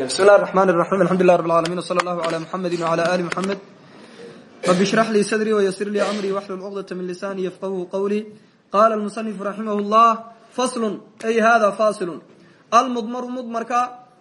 raxiim alxamdulilah rab alalamin wsala allahu cala muxamedi wcala ali muxamed rabi ishrax lii sadrii wayasir lii amrii waxlul cuqdata min lisaanii yafqahu qawlii qaala almusanifu raximah llah faslun ay hada fasilun almudmaru mudmarka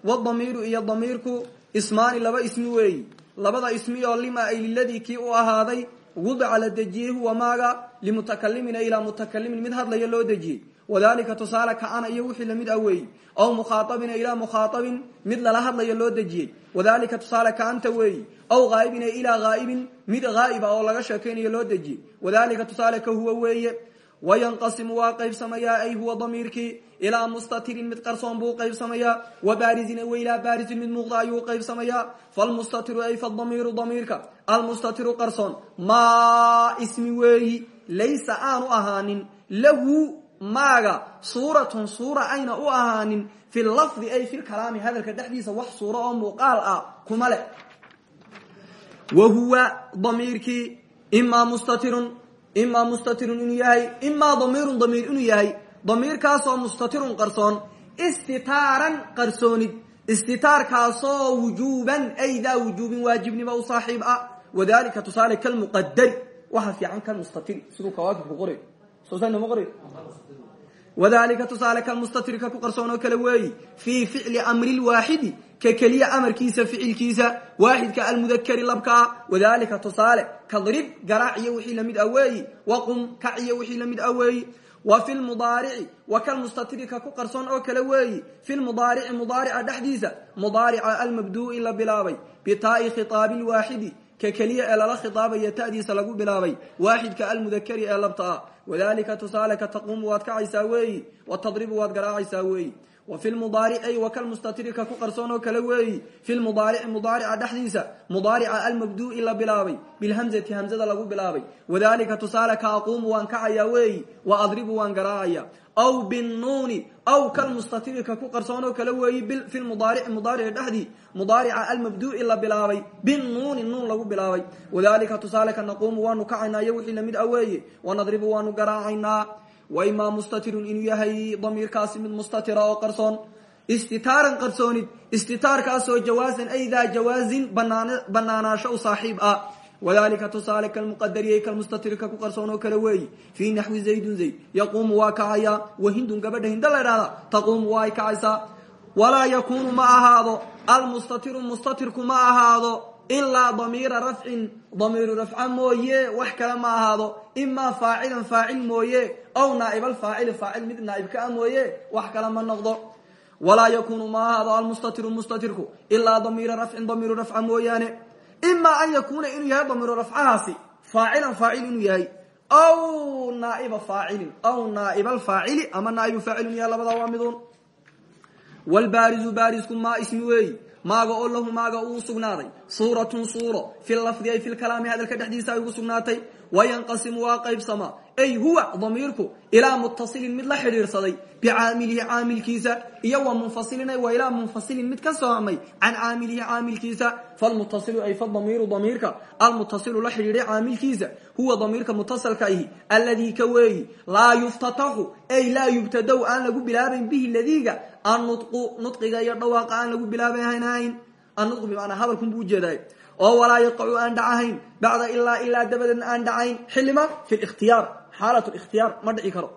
wadamiiru iyo damiirku ismaani laba ismi weeyi labada ismi oo lima ay liladii kii u ahaaday wudica la dejiyey huwa maaga limutakalimina ilaa mutakalimin mid hadlaya loo dejiyey wadalika tusaale kaana iyo wixii la mid ah weeyi aw mukhaaabina ilaa mukhaaabin mid lala hadlayo loo dejiyey. Wadalika tusaale kaanta weeyi aw haaibina ilaa haaibin mid haa'iba oo laga sheekaynayo loo dejiyey. Wadalika tusaale ka huwa weeye. Wayanqasimu waa qaybsamayaa ay huwa damiirkii. Ilaa mustatirin mid qarsoon buu qaybsamayaa. Wabaarizin w ilaa baarizin mid muuqda ayuu qaybsamayaa. Falmustatiru ay fadamiiru damiirka. Almustatiru qarsoon. Maa ismi weeyi laysa maaga suuratun suura ayna u ahaanin fi lafdi ay fi lkalaami hadalka dhexdiisa wax suuro oo muuqaal ah kuma leh. Wa huwa damiirkii imaa mustatirun imaa mustatirun inuu yahay imaa damiirun damiir inuu yahay. Damiirkaasoo mustatirun qarsoon istitaaran qarsoonid istitaarkaasoo wujuuban ay daa wujuubin waajibnimo u saaxiib ah. Wadalika tusaale kalmuqadari waxa fiican kalmustatiri siduu kawaakibku qoray soosnama qoray wadalika tusaale kalmustatirka ku qarsoon oo kale weeyi fii ficli amri lwaaxidi ka keliya amarkiisa ficilkiisa waaxidka almudakari labkaa wadalika tusaale kadrib garaac iyo wixii la mid ah weeyi waqum kac iyo wixii la mid ah weeyi wa fi lmudaarici wa kalmustatirika ku qarsoon oo kale weeyi fi lmudaarici mudaarica la bilaabay bitaa'i khitaabi lwaaxidi ka keliya ee lala khitaabaya ta'diisa lagu bilaabay waaxidka almudakari ee labta ah wadalika tusaale ka taquumu waad kacaysaa weeyi watadribu waad garaacaysaa weeyi fi lmudaarici wa kalmustatirika ku qarsoon oo kale weeyi. Fi lmudaarici mudaarica dhexdiisa. Mudaarica almabduu'i la bilaabay. Bilhamzati hamzada lagu bilaabay. Wadalika tusaale ka aquumu waan kacayaa weeyi. Wa adribu waan garaacaya. Aw binuuni aw kalmustatirika ku qarsoon oo kale weeyi. Fi mudaarici mudaarici dhexdii mudaarica almabduu'i la bilaabay. Binuuni nuun lagu bilaabay. Wadalika tusaale ka naquumu waanu kacaynaa iyo wixii la mid wanadribu waanu garaacaynaa wa imaa mustatirun inuu yahay damiirkaasi mid mustatira oo qarsoon istitaaran qarsoonid istitaarkaasoo jawaasan ay daa jawaazin banaanaasho u saaxiib ah wadalika tusaale kalmuqadariyay kalmustatirka ku qarsoon oo kale weeyi fii naxwi zaydun zayd yaquumu waa kacayaa wahindun gabadha hinda la idhahda taquumu waa ay kacaysaa walaa yakuunu ma ahaado almustatiru mustatirku ma ahaado ilaa damiira rafcin damiiru rafca mooye wax kale ma ahaado imaa faacilan faacil mooye aw naa'ibalfaacili faacil mid naa'ibka a mooye wax kale ma noqdo walaa yakuunu ma ahaado almustatiru mustatirku ilaa damiira rafcin damiiru rafca mooyaane ima an yakuuna inuu yahay damiiru rafcahaasi faacilan faacil inuu yahay aw naaiba faacilin aw naa'ibalfaacili ama naaibu faacil inu yahay labadaa waa midun wlbaarizu baarisku maa ismi weeyi maaga oo lahu maaga uu sugnaaday suuratun suuro fi lafdi ay fi lkalaami hadalka ay ugu sugnaatay wayanqasimu waa qaybsamaa ay huwa damiirku ilaa mutasilin mid la xidhiirsaday bicaamilihi caamilkiisa iyo wa munfasilin wa ilaa munfasilin mid ka soomay can caamilihi caamilkiisa falmutasilu ay fadamiiru damiirka almutasilu la xidhiidhay caamilkiisa huwa damiirka mutasalka ahi alladii ka weeyi laa yuftataxu ay laa yubtadow aan lagu bilaabayn bihi ladiiga annutqu nudqiga iyo dhawaaqa aan lagu bilaabahayn annutqu bimanaa hadalkun buu ujeeday oo walaa yaqacu aan dhacahayn bacda ilaa ilaa dabadeedna aan dhacayn. Xilima fi likhtiyaar xaalat likhtiyaar ma dhici karo.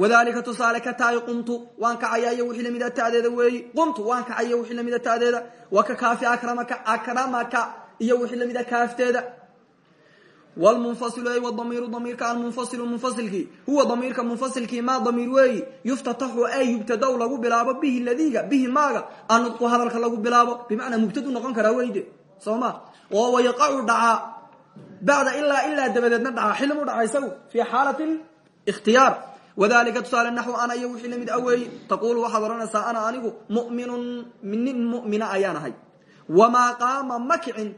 Wadalika tusaale ka tahay qumtu waan kacaya iyo wixii lamida ta'deeda weeyi. Qumtu waan kacaya wixii lamida ta'deeda wa ka kaafi akramaka akramaka iyo wixii lamida kaafteeda. Wlmunfasilu ay damiiru damiirka almunfasilu munfasilkii. Huwa damiirka munfasilkii maa damiir weeyi. Yuftataxu ay yubtadaw lagu bilaabo bihi ladiga bihi maaga. Annudqu hadalka lagu bilaabo bimacnaa mubtadu noqon karaa weyde soo ma oo wayaqacu dhacaa bacda ilaa ilaa dabadeedna dhacaa xilmu dhaca isagu fii xaalati ikhtiyaar. Wadalika tusaale naxw ana iyo wixii la mid a weeyi taquulu waxaad odhanaysaa ana anigu muminun nin mumina ayaan ahay. Wamaa qaama ma kicin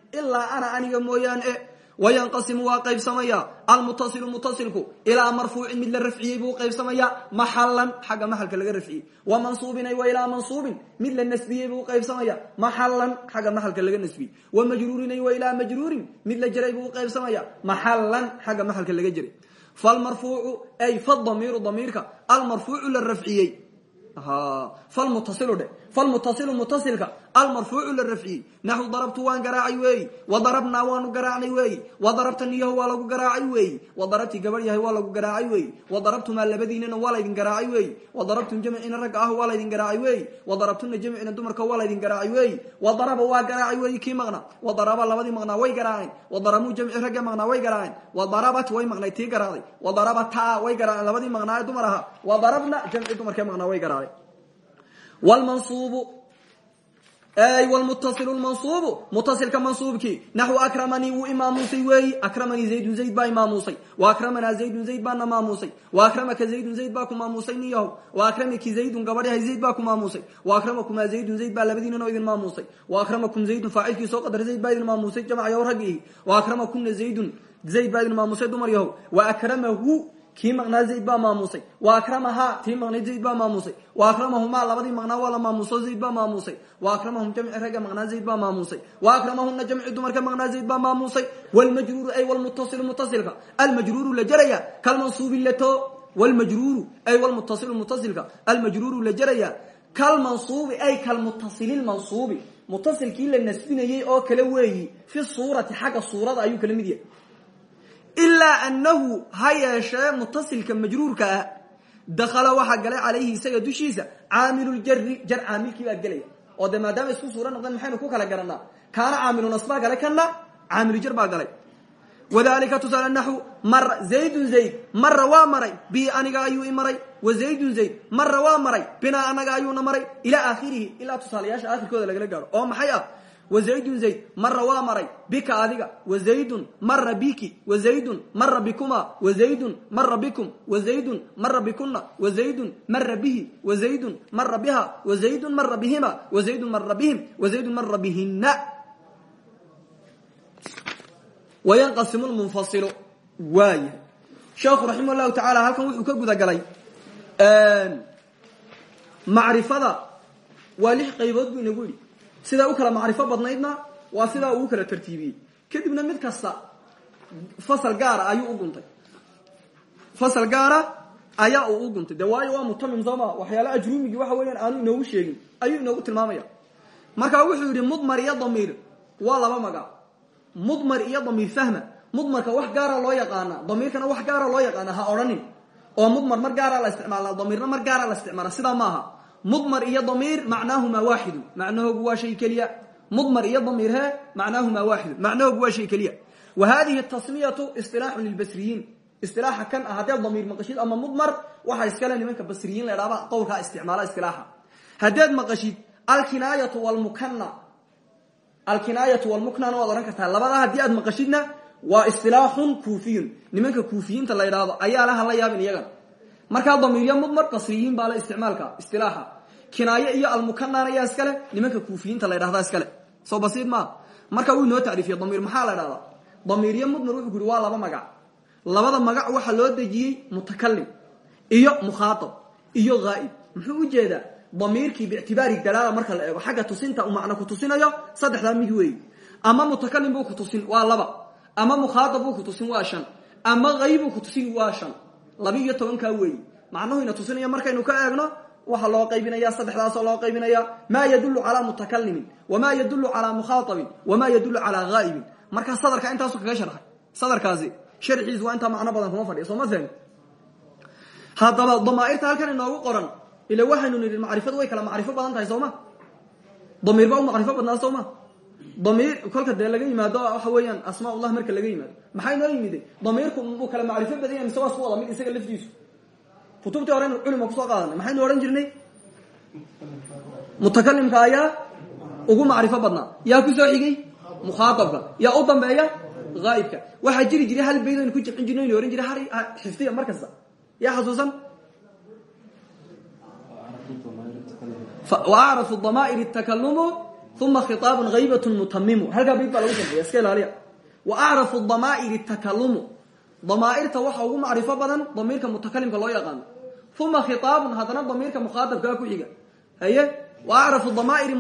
ana aniga mooyaan e wayanqasimu waa qaybsamaya almutasilu mutasilku ilaa marfuucin mid la rafciyey buu qaybsamaya maxalan xagga maxalka laga rafciyey wa mansuubin ay wa ilaa mansuubin mid la nasbiyey buu qaybsamaya maxalan xagga maxalka laga nasbiyey wa majruurin ay wa ilaa majruurin mid la jaray buu qaybsamaya maxalan xagga maxalka laga jaray falmarfuucu ay fadamiiru damiirka almarfuucu la rafciyey falmutasilu dhe falmutasilu mutasilka almarfuucu la rafciyey naxu darabtu waan garaacay weeyi wa darabnaa waanu garaacnay weeyi wa darabta niyaho waa lagu garaacay weeyi wa darabti gabadh yahay waa lagu garaacay weeyi wa darabtumaa labadiinana waa laydin garaacay weeyi wa darabtum jamcina ragga ah waa laydin garaacay weeyi wa darabtuna jamcina dumarka waa laydin garaacay weeyi wa daraba waa garaacay weeyi kii maqna wa daraba labadii maqnaa way garaaceen wa daramuu jamci ragga maqnaa way garaaceen wa darabat wlmansuubu wlmutasilu lmansuubu mutasilka mansuubkii naxwu akramanii wuu imaamuusay weeyi akramanii zaydun zayd baa imaamuusay wa akramanaa zaydun zayd baana maamuusay wa akramaka zaydun zayd baa ku maamuusay niyahow wa akramiki zaydun gabadhahay zayd baa ku maamuusay wa akramakumaa zaydun zayd baa labadiinanoo idin maamuusay wa akramakum zaydun faacilkii soo qadar zayd baa idin maamuusay jamcayaw raggiihi wa akramakuna zaydun zayd baa idin maamuusay dumar yahow wa akramahu kii maqnaa zayd baa maamuusay wa akramahaa tii maqnayd zayd baa maamuusay wa akramahumaa labadii maqnaa waa la maamuuso zayd baa maamuusay wa akramahum jamci ragga maqnaa zayd baa maamuusay wa akramahuna jamci dumarka maqnaa zayd baa maamuusay wlmajruuru ay wlmutasilu mutasilka almajruuru la jaraya kalmansuubi leto wlmajruuru ay wlmutasilu mutasilka almajruuru la jaraya kalmansuubi ay kalmutasililmansuubi mutasilkii la nasbinayey oo kale weeyi. Fi suurati xagga suurada ayuu kala ilaa anahu ha yeeshee mutasilka majruurka ah dakala waxaa galay calayhi isaga dushiisa caamiluljari jar caamilkii baa gelaya. Oo de maadaama isku suura noqdeen maxaynu ku kala garanaa kaana caamilu nasbaa galay kana caamilujar baa galay. Wadalika tusaale naxu mara zaydun zayd mara waa maray bi aniga ayuu i maray. Wa zaydun zayd mara waa maray binaa anaga ayuuna maray. Ilaa aakhirihi ilaa tusaalayaasha aakhirkooda lagala gaaro. Oo maxay ah wazaydun zayd mara waa maray bika adiga wazaydun mara biki wazaydun mara bikuma wazaydun mara bikum wazaydun mara bikuna wazaydun mara bihi wazaydun mara biha wazaydun mara bihima wazaydun mara bihim wazaydun mara bihina wayanqasimu lmunfasilu waaya sheekhu raximah llahu tacaala halkan wuxuu ka guda galay macrifada waa lix qaybood buu inagu yidhi sidaa u kala macrifo badnaydna waa sidaa uu kala tartiibiyey kadibna mid kasta fasal gaara ayuu u guntay. Fasal gaara ayaa uu u guntay. De waayo waa mutamim sooma waxyaala ajrumigii waxa weeyaan aanu inoogu sheegin. Ayuu inoogu tilmaamaya. Marka wuxuu yidhi mudmar iyo damiir waa laba magac. Mudmar iyo damiir fahma. Mudmarka wax gaara loo yaqaana damiirkana wax gaara loo yaqaana ha odhanin. Oo mudmar mar gaara la isticmaala damiirna mar gaara la isticmaala sidaa maaha mudmar iyo damiir macnaahuma waaxidu. Macnahoogu waa shay keliya. Mudmar iyo damiir he macnaahuma waaxidu. Macnahoogu waa shay keliya. Wa hadihi tasmiyatu isilaaxun lilbasriyiin isilaaxa kan ah haddeed damiir maqashid ama mudmar waxaa iskale nimanka basriyiin la idhahda qowlkaa isticmaala isilaaxa haddeed maqashid alkinaayatu wlmukana alkinaayatu walmuknana waad odhan kartaa labadaa haddii aad maqashidna waa isilaaxun kuufiyun. Nimanka kuufiyiinta la idhaahdo markaa damiiryo mudmar basriyiin baa la isticmaalka istilaaxa. Kinaaye iyo almukanaan ayaa iskale nimanka kuufiyiinta la ydhahdaa iskale soo basiid maa marka wuu inoo tacriifiye damiir maxaa la dhahdaa damiiryo mudmar wuxuu ku yuri waa laba magac. Labada magac waxaa loo dejiyey mutakalim iyo mukhaaab iyo haa'ib muxuu u jeedaa damiirkii biictibaari dalaala marka la eego xagga tusinta uu macno ku tusinayo saddexdaa mid weey ama mutakalim buu ku tusin waa laba. Ama mukhaaab buu ku tusin waa shan. Ama haybuu ku tusin waa shan. Laba iyo tobankaa macnuhu ina tusinaya markaynu ka eegno waxaa loo qaybinaya saddexdaasoo loo qaybinaya maa yadulu calaa mutakalimin wamaa yadulu calaa mukhaaabin wamaa yadulu calaa haa'ibin markaa sadarka intaasu kaga sharxay. Sadarkaasi sharxiisu waa intaa macno badan kuma fadhiya soo ma fahmi halkan inoogu qoran ila waxaynu nidhi macrifadu way kala macrifo badan tahay soo ma? Damiir baa u macrifo badnaa soo ma? Damiir kolka laga yimaado waxa weeyaan asmaa ullah marka laga yimaado. Maxaa inoo yimide damiirku uu kala macrifo badan yahay mise waa mid isaga laftiisu kutubtii horeynu culima ku soo qaadanay maxaynu odhan jirnay? Mutakalimka ayaa ugu macrifo badnaa. Yaa ku soo xigay? Mukhaaabka yaa u dambeeya? Haa'ibka waxaa jiri jiray hal bayd aynu ku jibcin jirno aynu ohan jiray xifdiya mar kasta yaa xasuusan? Wa acrafu damaa'ir takalumu uma khiaabun haybatun mutamimu. Halkaa bayd baa lagu jamciya iska ilaaliya. Wa acrafu damaa'iri takalumu damaa'irta waxa ugu macrifo badan damiirka mutakalimka loo yaqaano. Uma khiaabun haddana damiirka mukhaaabkaa ku xiga haye? Wa acrafu damaa'iri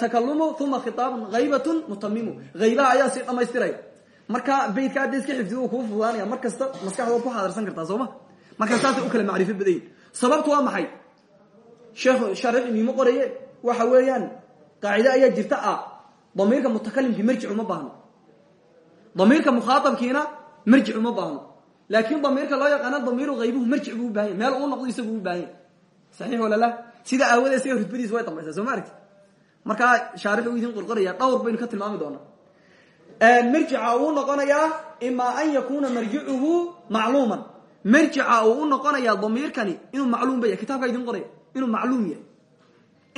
takalumu uma khiaabun haybatun mutamimu haybaha ayaa sii dhamaystiraya marka baydka hadda iska xifdi uu fudaanaya mar kasta ku xaadirsan kartaa soo ma markaa saasay u kala macrifo badayin sababtu waa maxay? Sheekh shaarixi miimo qoraye waxa weeyaan qaacide ayaa jirta ah damiirka mutakalimkii marjic uma baahno damiirka mukhaaabkiina marjic uma baahno laakin damiirka loo yaqaano damiiru haybuhu marjic buu ubahanya meel uu noqdo isagu u baahanya saxiix walala sida aawadeed isaga rutbadiisa way dambaysaa soo ma aragti markaa shaarix uu idin qorqoraya dhowr baynu ka tilmaami doonaa marjica uu noqonayaa imaa an yakuna marjicuhu macluuman marjica uu u noqonayaa damiirkani inuu macluum ba yahy kitabkaa idin qoraya inuu macluum yahay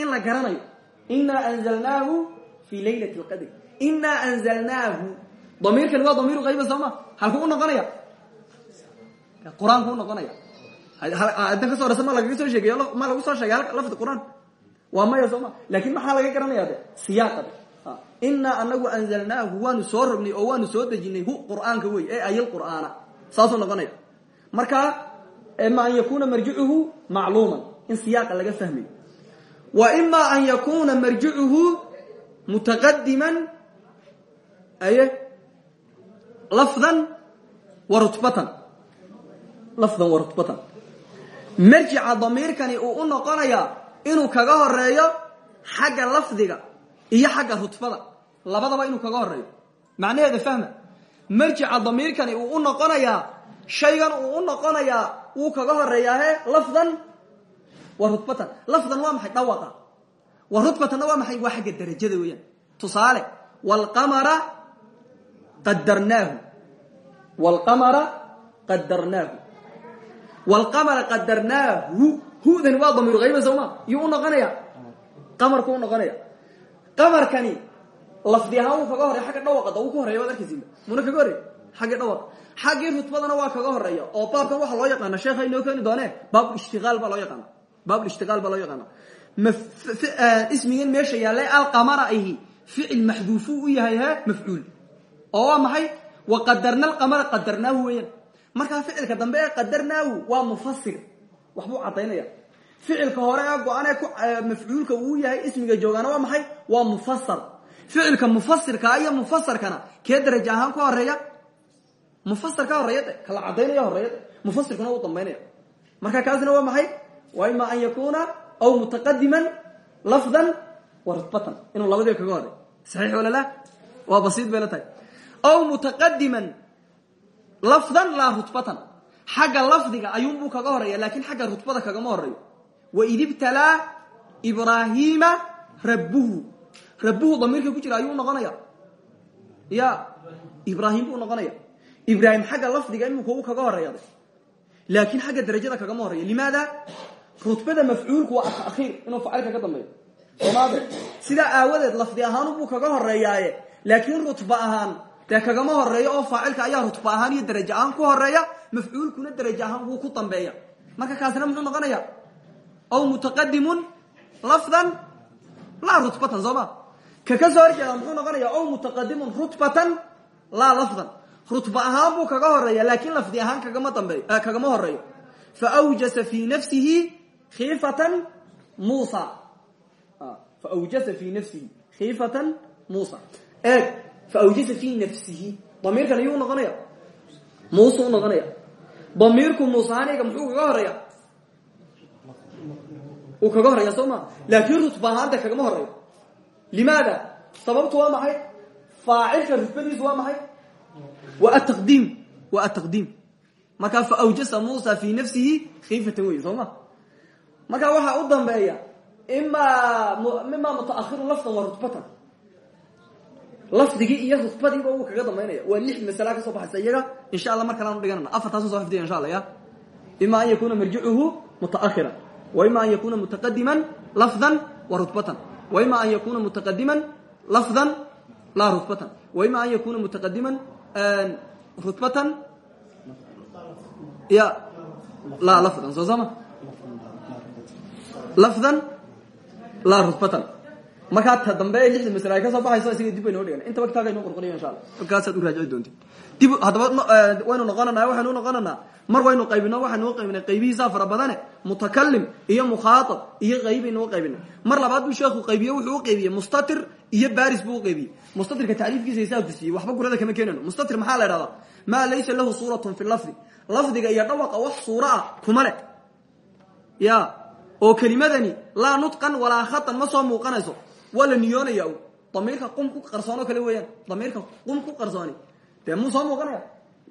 in la garanayo inaa anzalnaahu fi laylat lqadr inaa anzalnaahu damiirkani waa damiiru hayba soo ma halkuu u noqonaya. Qur'aanku u noqonaya. Adan kaso horeysa ma lagaga soo sheegay ma lagu soo sheegay lafdi qur'aan. Waa maya soo ma laakiin maxaa laga garanaya de siyaaqa. De inaa anagu anzalnaahu waanu soo rognay oo waanu soo dejinay hu qur'aanka wey ee ayl qur'aana. Saasuu noqonaya. Marka ima an yakuna marjicuhu macluuman. In siyaaqa laga fahmayo wa ima an yakuna marjicuhu mutaqadiman aye lafdan wa rutbatan. Lafdan wa rutbatan. Marjica damiirkani uu u noqonaya inuu kaga horeeyo xagga lafdiga iyo xagga rutbada. Labadaba inuu kaga horeeyo macnaheeda fahma? Marjica damiirkani uu u noqonayaa shaygan uu u noqonayaa wuu kaga horeeyaahe lafdan wa rutbatan. Lafdan waa maxay dhawaqa? Wa rutbatanna waa maxay? Waa xagga darajada weeyaan. Tusaale wlqamara qadarnaahu wlqamara qadarnaahu wlqamara qadarnaahu hudani waa damiiru hayba soo ma yuu u noqonaya qamarku u noqonaya qamarkani lafdi ahaan wuu kaga horey agga dhawaqada wuu ka horeya waad arkaysi muna kaga horey xaggi dhawaqa xaggii rutbadana waa kaga horreeya oo baabkan waxaa loo yaqaana sheekha inoo keeni doone baabulishtiaal baa loo yaqaana baabulishtiqaal baa loo yaqaana ismigan meesha yaalla alqamara ahi ficil maxduufu u oo waa maxay? Wa qadarna alqamara qadarnaahu weeyaan. Markaa ficilka dambe ee qadarnaahu waa mufasir waxbuu cadaynaya ficilka hore ee go'aan ee mafcuulka uu yahay ismiga joogaana waa maxay? Waa mufasar ficilka mufasirkaa iyo mufasarkana kee daraja ahaan ka horreeya mufasar ka horreeya de kala cadaynaya horreeya de. Mufasirkuna u marka kaasina waa maxay? Waa ima an yakuna aw mutaqadiman lafdan wa rutbatan. Inuu labadii kaga horey saxiix wala la waa basiid bay la tahay aw mutaqadiman lafdan laa rutbatan xagga lafdiga ayuunbuu kaga horreeya laakiin xagga rutbada kagama horeeyo waid ibtalaa ibraahiima rabbuhu. Rabbuhu damiirka ku jira ayuu noqonaya ya ibraahim buu noqonaya ibraahim xagga lafdiga imika u kaga horreeya laakin xagga darajada kagama horreeya limaada? Rutbada mafcuulku waa atakhiir inuu facilka ka dambeeyo. Somaade sidaa aawadeed lafdi ahaan buu kaga horeeyaaye. Laakiin ahaan dee kagama horeeyo oo faacilka ayaa rutba ahaan iyo daraja ahaan ku horreeya mafcuulkuna daraja ahaan wuu ku dambeeya. Marka kaasina muxuu noqonaya aw mutaqadimun lafdan laa rutbatan soo ma? Ka ka soo horjeeda muxuu noqonaya aw mutaqadimun rutbatan laa lafdan. Rutba ahaan buu kaga horreeya laakiin lafdi ahaan kagama dambeeyo kagama horeeyo faawjasa fi nafsihi khiifatan musa faawjasa fi nafsihi khiifatan eeg faawjasa fi nafsihi damiirkan ayuu noqonaya muuse u noqonaya damiirku muusahaniga muxuu kaga horreeya uu kaga horreeya soo ma laakiin rutba ahaanta kagama horeeyo limaada sababtu waa maxay faacilka rutbadiisu waa maxay wa ataqdiim wa ataqdiim markaa faawjasa muusa fi nafsihi khiifatan wey soo ma markaa waxaa lafdigii iyo rutbadiiba wuu kaga dambaynaya waa lix masala ka soo baxaysa iyaga. Insha alla mar kaleanu dhiganana afartaasu soo xifdiya insha alla ya. Ima an yakuna marjicuhu mutaahiran wa ima an yakuna mutaqadiman lafdan wa rutbatan. Wa ima an yakuna mutaqadiman lafdan laa rutbatan. Wa ima an yakuna mutaqadiman rutbatan ya laa lafdan soo lafdan laa rutbatan markaa ta dambe lixda masle ay ka soo baxayso isaga dib baynoo dhigan intaba kitaabka inoo qorqoriya insha alla halkaasaad u raajici doonti. Dib haddaba waynu noqonanaa waxaynu noqonanaa. Mar waynu qaybino waxaynu u qaybinay qaybihiisaa fara badane mutakalim iyo mukhaatab iyo qaybaynu u qaybinay mar labaad buu sheekhu qaybiye wuxuu u qaybiyey mustatir iyo baris buu u qaybiyey mustatirka tacriifkiisa hisaabku siiyey waxba gurada kama keenano mustatir maxaa la idhahdaa maa laysa lahu suuratun fi lafdi. Lafdiga iyo dhawaqa wax suuro ah kuma leh. Ya oo kelimadani laa nutqan walaa khatan ma soo muuqanayso waa la niyoonaya damiirka qum ku qarsoon oo kale weeyaan. Damiirka qum ku qarsooni. Dee muu soo muuqanaya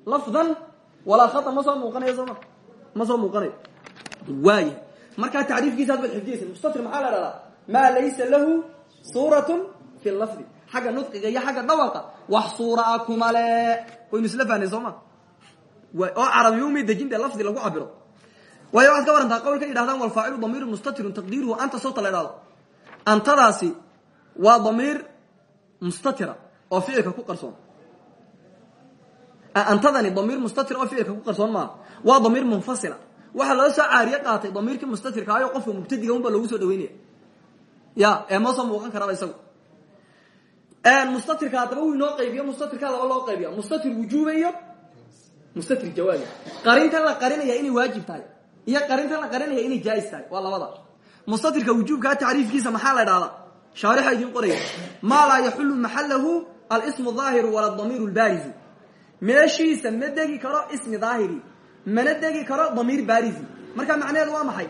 lafdan walaa khatan ma soo muuqanayo sooma ma? Soo muuqanayo waaya markaa tacriifkiisaas baad xifdiyeysa mustatir maxaa la dhahdaa maa laysa lahu suuratun fi lafdi. Xagga nudqiga iyo xagga dhawaqa wax suuraa kumale waynu isla fahnay soo ma? Oo carabiyumay dejin dee lafdi lagu cabiro waayo waxaad ka warantaa qawlka yidhahdaan walfaacilu damiiru mustatirun taqdiiruhu. Anta sawta la idhahdo antadaasi waa damiir mustatira oo ficilka ku qarsoon. Antadani damiir mustatir oo ficilka ku qarsoon maaha waa damiir munfasila. Waxaa laga soo caariye qaatay damiirkii mustatirka ayo qofka mubtadiga un baa loogu soo dhaweynaya ya ee ma soo muuqan karaba isagu. Mustatirka haddaba uu inoo qaybiyo mustatirka laba loo qaybiya mustatir wujuuba iyo mustatir jawaabi qarintan la qarinaya inay waajib tahay iyo qarintan la qarinaya inay jaais tahay. Waa labada. Mustatirka wujuubkaa tacriifkiisa maxaa la dhahdaa shaarixa idiin qoraya. Maa laa yaxulu maxalahu alsmu aahiru wala damiir lbaarizu meeshiisa ma degi karo ismi daahiri mana degi karo damiir baarizi marka macnaheedu waa maxay?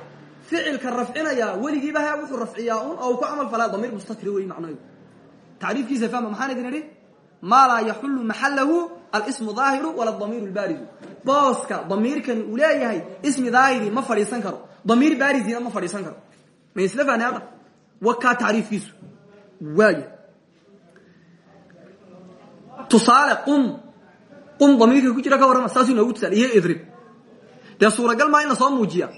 Ficilka rafcinaya weligiiba ha wuxuu rafciyaa oo uu ku camal falaa damiir mustatir wey macnaheedu tacriifkiisa fahma maxaan idin idhi? Maa laa yaxulu maxalahu alsmu aahiru wala damiir lbaarizu booska damiirkani uu leeyahay ismi daahiri ma fadhiisan karo. Damiir baarizina ma fadhiisan karo. Ma isla fahna hadda wakaa tacriifkiisu waaya tusaale qum. Qum damiirka ku jira ka warrama saasuu noogu tusaale. Iyo idrib. Dee suuragal maa in la soo muujiya?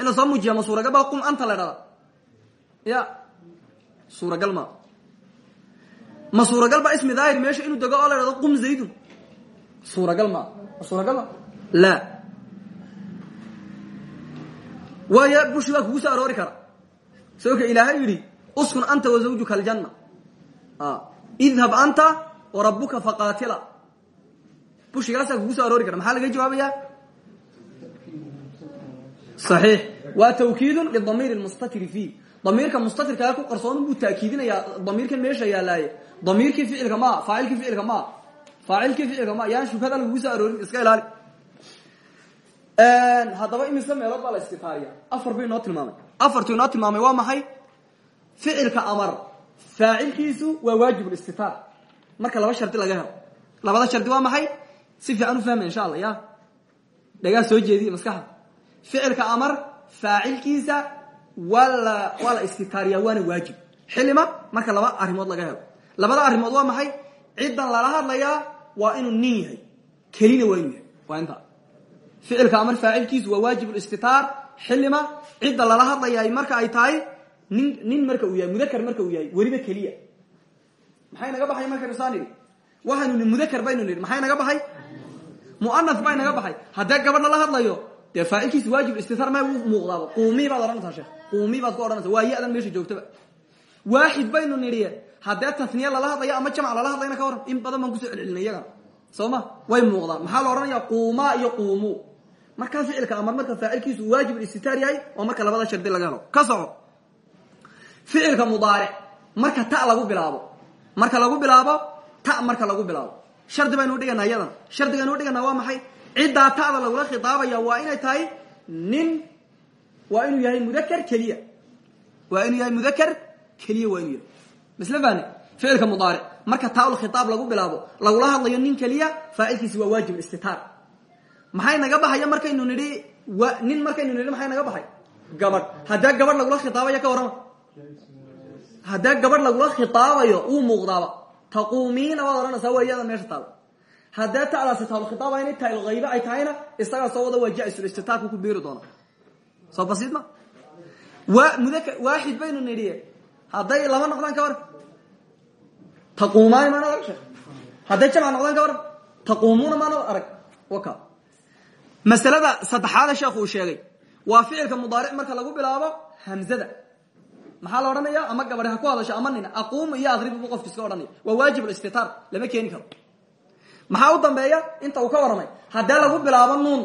In la soo muujiya ma suuragal baa qum anta la dhada ya. Suuragal maa. Ma suuragal baa ismi daahir meesha inuu dego oo la dhado qum zaydun. Suuragal maa. Ma suuragal ma sababka ilaahay yidhi uskun anta wa zawjuka aljanna. Idhab anta wa rabbuka faqaatila bushigaasaa kugu soo aroori kara maxaa laga jawaabayaa? صaxiix waa tawkiidun lidamiir mustatiri fiih damiirka mustatirkaa ku qarsoon buu taakiidinayaa damiirkan meesha yaalaaye damiirkii ficilka maa faacilkii ficilka maa faacilkii ficilka ma yaan shubhada lagugu soo aroorin iska ilaali. Haddaba imise meelood baa la istitaariya afar bu inoo tilmaamay afartu inoo tilmaamay waa maxay? Ficilka amar. Faacilkiisu waa waajib istitaar marka laba shardi laga helo. Labada shardi waa maxay? Si fiican u fahma insha allah ya. Dhagaa soo jeediye maskaxda. Ficilka amar faacilkiisa waa la waa la istitaariya waana waajib. Xilima marka laba arrimood laga helo. Labada arrimood waa maxay? Ciddan lala hadlayaa waa inuu nin yahay. Kelina waa inuu yahay. Ficilka amar faacilkiisu waa waajib istitaar xilima cidda lala hadlayaay marka ay tahay nin nin marka uu yahay mudakar marka uu yahay weliba keliya. Maxay naga baxay markaynu saa nidhi waxaynu ni mudakar baynu nidhi maxay naga baxay? Mu'anas bay naga baxay. Haddee gabadh lala hadlayo dee faacilkiisu waajib istitaar ma wuu muuqdaaba. Quumi baad odhanaysaa sheekh. Quumi baad ku odhanaysa waa ya-dan meesha joogtaba. Waaxid baynu nidhiye haddee tasniya lala hadlaya ama jamc lala hadlayna ka waran in badan baan ku soo celcelinay iyagana soo way muuqdaan. Maxaa la odhanaya quumaa iyo quumuu markaa ficilka amar marka faacilkiisu waajib istitaar yahay oo marka labada shardi laga helo. Ka ficilka mudaaric marka ta lagu bilaabo. Marka lagu bilaabo ta marka lagu bilaabo. Shardi baynu udhiganaa iyadan shardigaynu udhiganaa waa maxay? Ciddaa ta'da lagula khitaabaya waa inay tahay nin waa inuu yahay mudakar keliya. Waa inuu yahay mudakar keliya waa inuu yahay. Ficilka mudaaric marka taa khitaab lagu bilaabo lagula hadlayo nin keliya faacilkiisi waa waajib istitaar maxay naga baxaya markaynu nidhi? Nin markaynu nidhi maxay naga baxay? Gabadh haddee gabadh lagula khitaabayo ka warrama. Haddee gabadh lagula khitaabayo uu muuqdaaba. Taquumiina waad odhanaysaa waa iyada meesha taala haddee ta'daasi taalkhitaaba inay tahay haybe ay tahayna isagaa soo wada waa jaisulistitaarku ku biiri doona. Soo basiid ma? Waa mudaka waaxid baynu nidhiye hadday laba noqdaan ka waran taquumaani maanad arag hadday jamc ka waran taquumuuna maanad arag. Waka masalada saddexaada sheekhu uu sheegay waa ficilka mudaaric marka lagu bilaabo hamzada. Maxaa la odhanaya ama gabadhi ha ku hadasho ama nin aquumu iyo adribu bu qofku iska odhanaya waa waajib istitaar lama keeni karo. Maxaa u dambeeya? Inta uu ka warramay haddee lagu bilaabo nuun.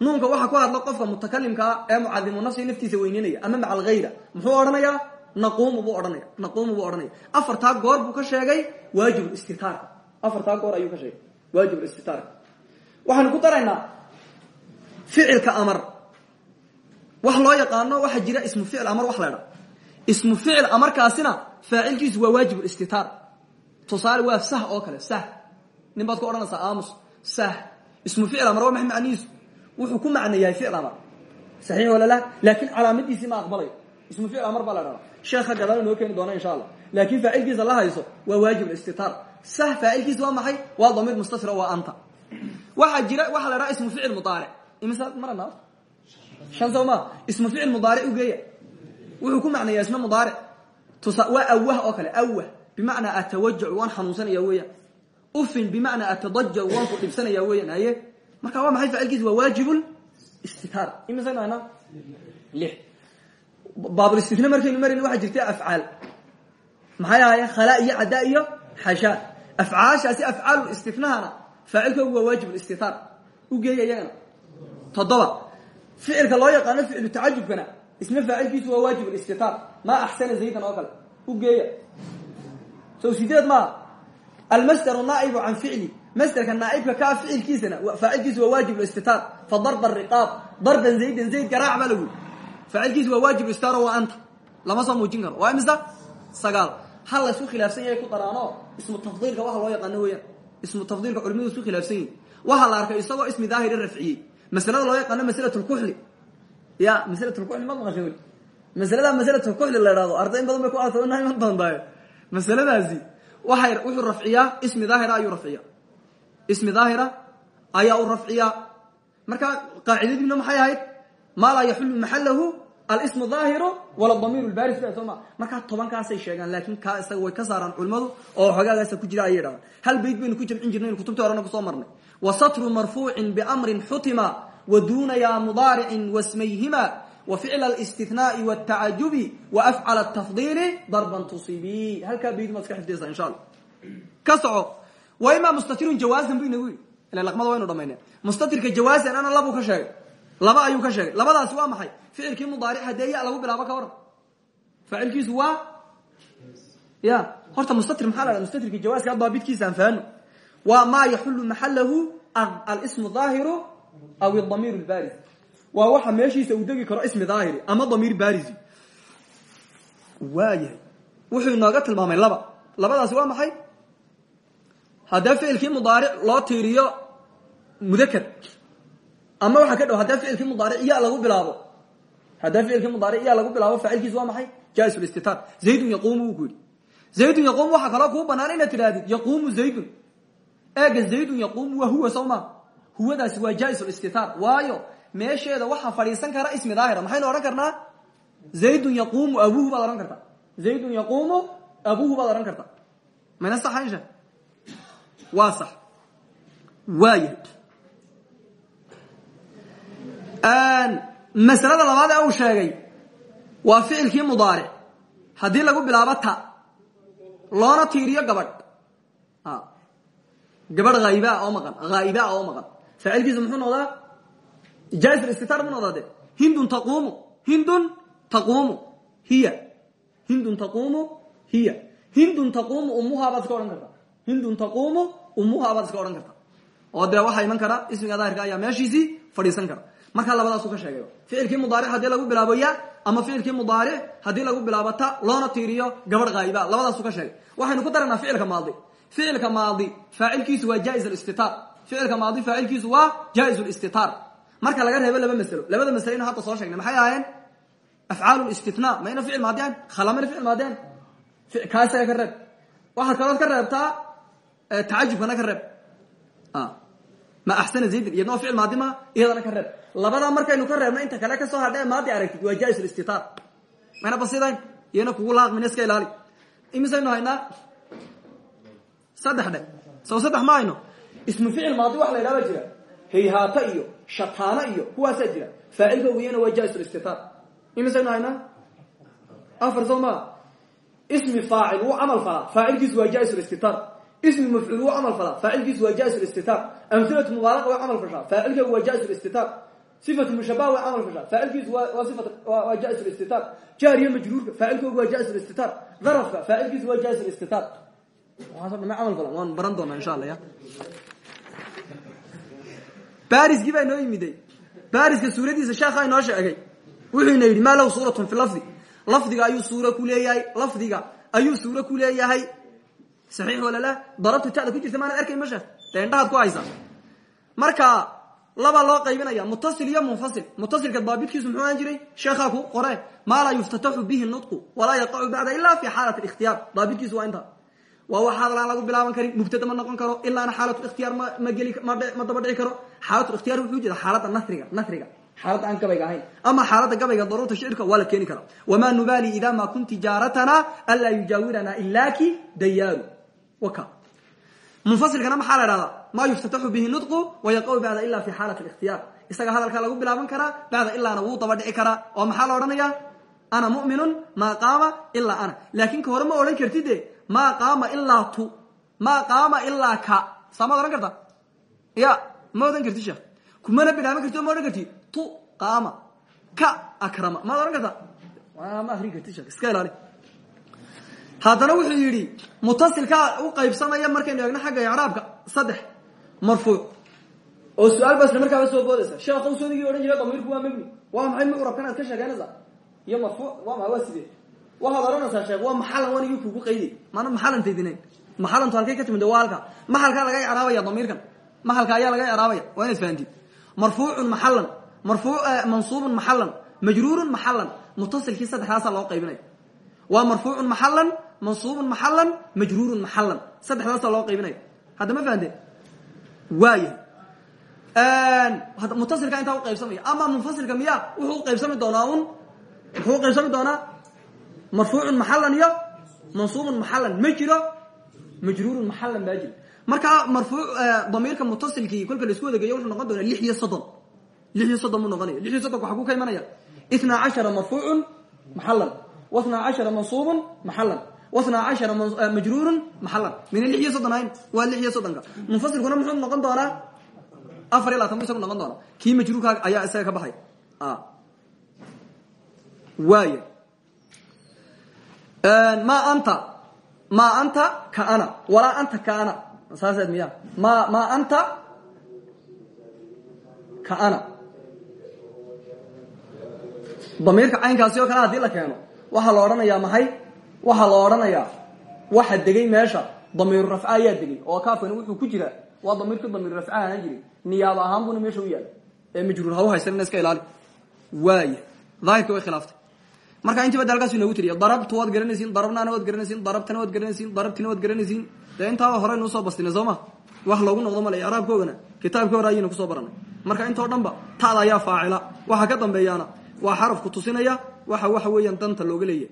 Nuunka waxa ku hadla qofka mutakalimkaa ee mucadimu nafsi naftiisa weyninaya ama maca alghayra. Muxuu odhanayaa? Naquumu buu odhanaya naquumu buu odhanaya afartaa goor buu ka sheegay waajib istitaarka afartaa goor ayuu ka sheegay waajib waxaanu ku daraynaa ficilka amar. Wax loo yaqaano waxaa jira ismu ficil amar wax la dha ismu ficil amarkaasina faacilkiisu waa waajib istitaar. Tusaale waa sah oo kale sah. Nin baad ku odhanaysaa aamus sah. Ismu ficil amar waa maxay macnihiisu wuxuu ku macno yahay ficil amar. Saxiix wala la laakiin calaamadiisii ma aqbalayo ismu ficil amar baa la sheekha gadaal noo keeni doona insha allah. Laakiin faacilkiisa la hayso waa waajib istitaar. Sah faacilkiisa waa maxay? Waa damiir mustasira waa anta waxaa jira waxaa la dhaha ismu ficil mudaaric imisa marana shan soo maa ismu ficil mudaaric ugeeya wuxuu ku macnayaa isna mudaaric waa awah oo kale. Awah bimacnaa atawajacu waan xanuunsanaya weeyaan. Ufin bimacnaa atadajacu waan ku dhibsanaya weeyaan. Haye? Marka waa maxay faacilkiisa waa waajibul istitaar imisa nahna lix. Baabulistitna markaynu marayna waxaa jirta afcaal. Maxay ahaayeen? Khalaa iyo caddaa iyo xashaa. Afcaashaasi afcaalu istinahana faacilkoogu waa waajib istitaar ugeeya iyagana toddoba ficilka loo yaqaano ficlu tacajubkana isna faacilkiisu waa waajib istitaar maa axsana zaydan oo kale ugeeya sow sideed maaha almasdaru naaibu can ficli masderka naaibka kaa ficilkiisana faacilkiisu waa waajib istitaar fa darba riqaab darban zaydan zayd garaac baa lagu faacilkiisu waa waajib istitaaro waa anta lama soo muujin karo waa imisa sagaal hal la isku khilaafsan yahay ku daraano ismu tafdiilka waxa loo yaqaano weeyaan ismu tafdiilka culimadu isku khilaafsan yihiin waxaa la arkay isagoo ismi daahiri rafciyey. Masalada loo yaqaano maslatlkuxli ya maslatlkuxli ma maqashay weli. Masalada maslatlkuxli la idhahdo arday in badan bay ku aasana iman doontaayo masaladaasi waxay wuxuu rafciyaa ismi daahira ayuu rafciyaa. Ismi daahira ayaa u rafciyaa. Marka qaacidadiina maxay ahayd? Maa laa yaxulu maxalahu alsmu daahiru wala damiir baris ba sooma markaa tobankaasay sheegaan laakin kaa isaga way ka saaraan culimadu oo xogaagaasa ku jira ayay dhahaan hal bayd baynu ku jamcin jirnay kutubtii horena ku soo marnay. Wa satru marfuucin biamrin xutima wa duna ya mudaaricin wasmayhima wa ficla alistinaai watacajubi wa afcala tafdiili darban tusibii halkaa bayd maad iska xifdiyaysa insha alla ka soco. Wa imaa mustatirun jawaazan bu inagu yidhi. Ila laqmada waynu dhamayne mustatirka jawaazan ana labuu ka sheegay laba ayuu ka sheegay. Labadaasi waa maxay? Ficilkii mudaaric haddee ya lagu bilaabo ka waran. Faacilkiisu waa? Ya. Horta mustatir maxaa la mustatirka jawaaska daabitkiisa aan fahano waa maa yaxulu maxalahu alsmu daahiru aw adamiir lbaris waa waxa meeshiisa uu degi karo ismi daahiri ama damiir barisi waayahay. Wuxuu inooga tilmaamay laba. Labadaasi waa maxay? Haddee ficilkii mudaaric loo tiiriyo mudaker ama waxaa ka dhow haddee ficilkii mudaaric lagu bilaabo haddee ficilkii mudaaric iya lagu bilaabo faacilkiisu waa maxay? Jais listitaar zaydun yaquumu wuu ku yidhi zaydun yaquumu waxaa kuu banaan inaad tidhahdid yaquumu zaydun. Eega zaydun yaquumu waa huwa soo maa huwadaasi waa jais listitaar waayo meesheeda waxaa fadhiisan kara ismi daahira. Maxaynu odhan karnaa? Zaydun yaquumu abuhu baad odhan kartaa zaydun yaquumu abuhu baad odhan kartaa mayna saxaysha waa sax. Waaya masalada labaad ee uu sheegay waa ficilkii mudaaric. Haddii lagu bilaabo loona tiiriyo gabadh. Gabadh haayibaa oo maqan haayibaa oo maqan. Faacilkiisu muxuu noqdaa? Jais istitaar mu hindun taquumu hindun taquumu hiya. Hindun taquumu hiya. Hindun taquumu umuhaa baad iska kartaa hindun taquumu umuhaa baad iska kartaa oo dee waxaa iman kara ismiga daahirka ayaa meeshiisii fadhiisan kara markaa labadaasu ka sheegay ficilkii mudaaric haddii lagu bilaabo ya ama ficilkii mudaaric haddii lagu bilaabo ta loona tiiriyo gabadh haayiba labadaasu ka sheegay. Waxaynu ku daranaa ficilka maadi. Ficilka maadi faacilkiisu waa jais listitaar ficilka maadi faacilkiisu waa jais listitaar marka laga reebo laba masalo. Labada masaleynu hadda soo sheegnay. Maxay ahaayeen? Afcaal istina mayna ficil maadiyan khalamana ficil maadiyan kaa isaga ka reeb. Waxaad kalood ka reebtaa tacajubkana ka reeb. Ma axsana zaydin. Iyadna waa ficil maadi maa iyadana ka reeb labadaa markaynu ka reebno inta kale ka soo hadhe maadi aragtid waa jais listitaar mayna basidayn iyana kugu laaqmin iska ilaali. Imisaynu haynaa saddex dhe saw saddex ma ismu ficil maadi wax la ydhahba jira. Hayhaata iyo shataana iyo kuwaasaa jira. Faacilkoogu iyana waa jais listitaar imisaynu haynaa afar soo maa ismi faacil wuu camal falaa. Faacilkiisu waa jais listitaar ismi mafcuul wuu camal falaa. Faacilkiisu waa jais listitaar amhilatu mubaalaqa way camal fashaa. Faacilkeegu waa sifatu mushabaha way camal fashaa faacilkiisu waa sifat waa jais listitaar jaariyo majruurka faacilkoogu waa jais listitaar darafka faacilkiisu waa jais listitaar waxaaso dhama camal falan waan baran doonaa insha allah ya bariskii baa inoo yimiday bariska suuradiisa sheekhaa inoo sheegay wuxuu ina yidhi maa lahu suuratun fi lafdi lafdiga ayuu suura ku leeyahay lafdiga ayuu suuro ku leeyahay saxiix walala darabtu tada ku jirta maanad arkay masha dee indhahaad ku haysa marka labaa loo qaybinaya mutasil iyo munfasil. Mutasilka daabitkiisu muxuu ahaan jiray? Sheekhaa ku qore. Maa laa yuftataxu bihi nutqu walaa yaqacu bacda ila fi xaalat ikhtiyaar daabitkiisu waa inta. Waa waxaad laan lagu bilaaban karin mubtada ma noqon karo ilaana xaalatu ikhtiyaar ma ma geli ma daba dhici karo. Xaalatu ikhtiyaar wuxuu jeeda xaaladda nasriga nasriga. Xaalada aan gabayga ahayn. Ama xaalada gabayga daruurta shicirka waa la keeni karaa wamaa nubaali ida ma kun tijaaratana anlaa yujaawirana ilaki dayaaru waka munfasilkana maxaa la dhahdaa maa yuftataxu bihi nudqu wayaqaw bacda ila fi xaalat ikhtiyaar isaga hadalkaa lagu bilaaban karaa bacda ilaana wuu daba dhici karaa oo maxaa la odhanaya ana muminun maa qaama ilaa ana. Laakin ka hore ma odhan kartide maa qaama ilaa tu. Maa qaama ilaa ka. Saamaad odhan karta ya ma odhan karti sheekh. Kumana bilaaban karti o ma odhan karti tu qaama. Ka akrama. Maad odhan karta ma akrin karti sheekh. Iska ilaali haddana wuxuu yidhi mutasilkaa u qaybsamaya markaynu eegno xagga icraabka. Saddex marfuuc oo su'aal baa isla markaaba soo boodaysa. Sheekhow sodigii odhan jiray damiirku waa mebni waa maxay mucrabkan aad ka sheekeynaysaa iyo marfuuc waa maa waa sidee? Waxaad odhanaysaa sheekh waa maxalan wanigii kugu qayday maana maxalantaydinayn maxalantu halkay ka timid waa halka maxalkaa laga icraabaya damiirkan maxalka ayaa laga icraabaya. Waa inaad fahamtid. Marfuucun maxalan marfuu mansuubun maxalan majruurun maxalan mutasilkii saddexdaasaa loo qaybinaya waa marfuucun maxalan mansuubun maxalan majruurun maxalan saddexdaasaa loo qaybinaya hadda ma fahamteen waaya mutasilka intaa uqaybsamaya ama munfasilka miya wuxuu uqaybsami doonaa un muxuu uqaybsami doonaa marfuucun maxalan iyo mansuubun maxalan ma jiro majruurun maxalan baa jiro markaa marfuu damiirka mutasilkii kolka la isku wadageeyo wuxuu noqon doonaa lix iyo soddon. Lix iyo soddon buu noqonaya lix iyo soddonka waxaa ku ka imanaya itnaa cashara marfuucun maxalan watnaa cashara mansuubun maxalan watnaa cashara majruurun maxalan mina lix iyo soddon waa lix iyo soddonka munfasilkuna muxuu noqon doonaa afar iyo labaatan bu isagu noqon doonaa kii majruurka ayaa isaga ka baxay waaya ma anta ma anta kaana walaa anta kaana saaseed miya ma ma anta kaana damiirka caynkaasi oo kale haddii la keeno waxaa la odhanayaa maxay waxaa la odhanayaa waxa degay meesha damiiru rafca ayaa degay oo kaafkani wuxuu ku jiraa waa damiirkii damiiru rafca ahaan jiray niyaab ahaan buna meesha u yaalla ee majruur ha u haysanina iska ilaali. Waaya daahirka way khilaaftay. Marka intiiba de halkaas inoogu tiriya darabtu waad garanaysiin darabnaana waad garanaysiin darabtana waad garanaysiin darabtina waad garanaysiin dee hore nuu soo bastinay soo ma? Wax loogu noqdo male icraabkoogana kitaabkii hore ayaynu ku soo baranay. Marka intoo dhan ba ayaa faacila. Waxa ka dambeeyaana waa xarafku tusinaya waxa waxa weeyaan danta looga leeyahy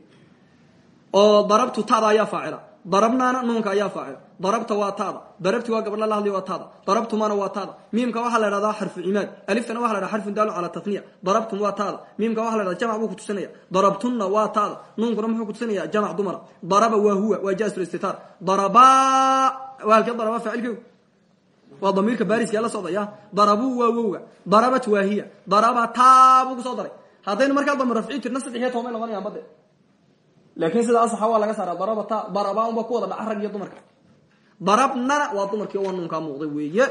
oo darabtu taada ayaa faacila. Darabnaana nuunka ayaa faacila. Darabta waa taada darabti waa gabadha la hadlay waa taada darabtumana waa taada miimka waxaa la dhahdaa xarfu cimaad aliftana waxa la dhahda xarfun daalun cala tasniya darabtum waa taada miimka waxa la dhahda jamac buu kutusinaya darabtunna waa taada nuunkuna muxuu kutusinaya jamac dumara daraba waa huwa waa jasr istitaar. Darabaa waa halkee daraba faacilkeegu waa damiirka baariska la socda ya darabuu waa wowga. Darabat waa hiya. Darabataa buu ku soo daray. Haddaynu markaa damir rafci tirna saddex iyo toban bay noqonayaan bade laakiin sida asaxa waa laga saara darabata daraba unba ku wada dhaca rag iyo dumarka. Darabnana waa dumarkii waa nuunkaa muuqday weeye.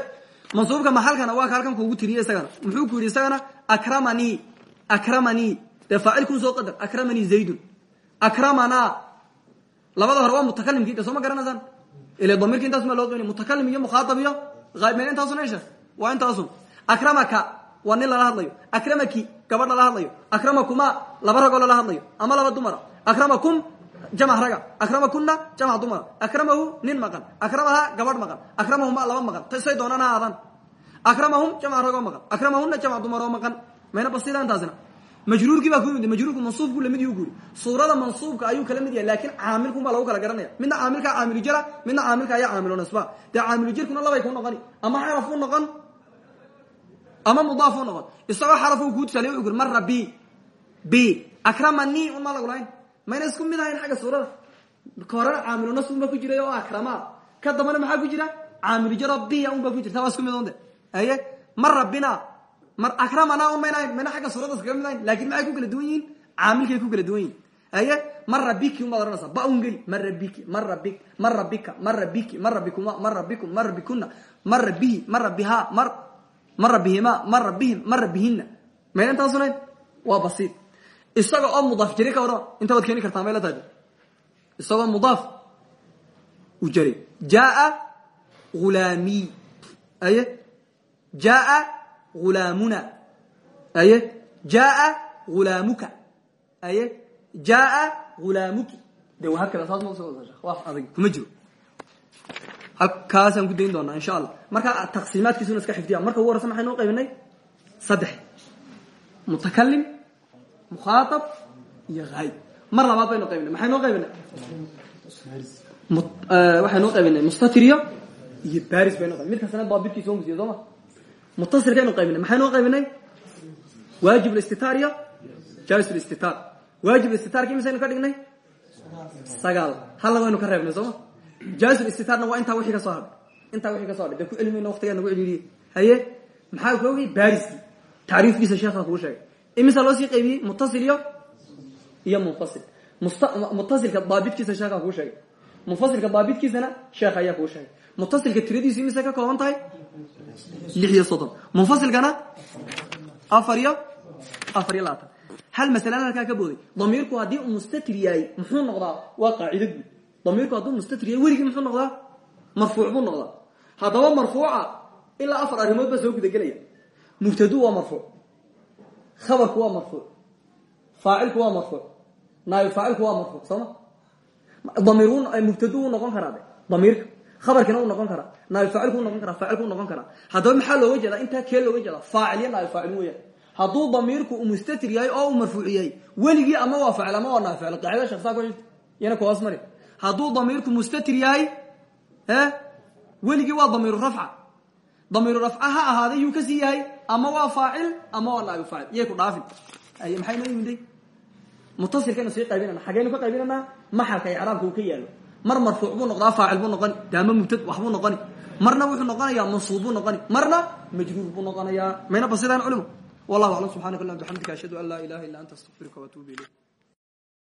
Mansuubka maxalkana waa ka halkan kuugu tiriye isagana. Muxuu ku yidhi isagana akramanii akramanii dee faacilkun soo qadar akramanii zaydun. Akramana. Labada hore waa mutakalimkii de soo ma garanaysaan? Ile damirki intaas ma loo qeynay mutakalim iyo mukhaatab iyo meel intaasun esha waa intaasun akramaka. Waa nin lala hadlayo. Akramaki gabadh lala hadlayo. Akramakuma laba ragoo lala hadlayo. Ama laba dumara akramakum jamac raga akramakuna jamac dumara akramahu nin maqan akramaha gabadh maqan akramahuma laba maqan say doonaan ha aadaan akramahum jamac ragoo maqan akramahuna jamac dumaroo maqan mayna basida intaasina majruurkii baa ku yimid majruurku mansuubku la mid yuu guuri suurada mansuubka ayuu kala mid yahay laakiin caamilkun lagu kala garanaya midna caamilkaa caamilu jara midna caamilka ayaa caamilu nasba dee caamilu jirkuna labay ku noqoni ama xaraf u noqon ama mudaaf u noqon isagoo xaraf u kuu tusaaliy wuxuu guri marra b b akramani un lagu lahayn mayna isku mid ahayn xagga suurada? Ka horena caamilu ku jiray oo akrama. Ka dambana maxaa ku jira? Caamilu jaro b un baa ku jirta waa isku mid aye marra bina mar akramana un maynahayn mayna xagga suuradaas kaga mid ahayn. Lakin maxay ku kala duwan yihiin? Ku kala duwan aye mara biki umaad ohanaysaa ba un geli. Mara biki mara bi mara bika mara biki mara bikuma mara bikum mara bikuna mara bihi mara biha mar mara bihima mara bihim mara bihina mayna intaasunayn waa basiid isaga oo mudaaf jari ka waran inta waad keeni kartaa mayla tahay. Isagoo mudaaf u jaray jaaa ghulaami aye? Jaaa ghulaamuna aye? Jaaa hulaamuka aye? Jaaa hulaamuki de wahaakada saas ma waa adag. Kuma jiro. Halkaasaan ku dayn doonaa insha allah. Marka taqsiimaadkiisuna iska xifdiya marka ugu horeysa maxay noo qaybinay? Saddex. Mutakalim mukhaatab iyo haayib mar labaad baynu qaybinay maxay noo qaybinay waxay noo qaybinay mustatiriyo iyo baris bayno mid kastana daabidkiisa on kusiya soo ma mutasilkaynu qaybinay maxay noo qaybinay waajib listitaar iyo jais listitaar waajib istitaarki misaynu ka dhignay sagaal halla waynu ka reebnay sooma jais listitaarna waa intaa wixii ka soo hadhay intaa wixii ka so hadhay dee ku celmayna waqtigaa nagu celiiriye haye maxaa ka ogay bariski tacriifkiisa sheekha kuu sheegay imisa loo sii qaybiyey mutasil iyo iyo munfasil mutasilka daabidkiisa sheekha kuu sheegay munfasilka daabidkiisana sheekh ayaa kuu sheegay mutasilka tiradiisu imise ka kooban tahay lix iyo soddon munfasilkana afar iyo afar hal masalan halkaa ka booday damiirku haddii mustatir yahay muxuu noqdaa waa qaacido guud damiirku hadduu mustatir yahay weligii muxuu noqdaa marfuuc buu noqdaa haddaba marfuuca ilaa afar arrimood baa soo gudagelaya mubtadu waa marfuuc khabarku waa marfuuc faacilku waa marfuuc naayib faacilku waa marfuuc sooma damiir mubtadu wuu noqon karaa de damiirka khabarkina wuu noqon karaa. Naayib faacilku noqon karaa. Faacilku wuu noqon karaa. Haddaba maxaa looga jeedaa? Intaa kee looga jeedaa? Faacil iyo naayib faacil weeyaan. Hadduu damiirku uu mustatir yahay oo uu marfuuc yahay weligii ama waa facil ama waa naayib faacil qaacida shaksaa ku xigta iyana kuwaas mari. Hadduu damiirku mustatir yahay e weligii ama waa faacil ama waa naayib faacil. Iyay ku dhaafin. Ay maxay noo yimiday mutasilkaynu sii qaybinana xageynu ka qaybinanaa maxalka icraabka uu ka yaalo mar marfuuc buu noqdaa faacil buu noqoni. Daama mubtad waxbuu noqoni. Marna wuxuu noqonayaa mansuub buu noqoni. Marna majruur buu noqonayaa. Mayna basidaan culimo. Wallahu aclam subxanaka allah bixamdika ashhadu an laa ilaha illa anta astaqfiruka waatuubu ilayk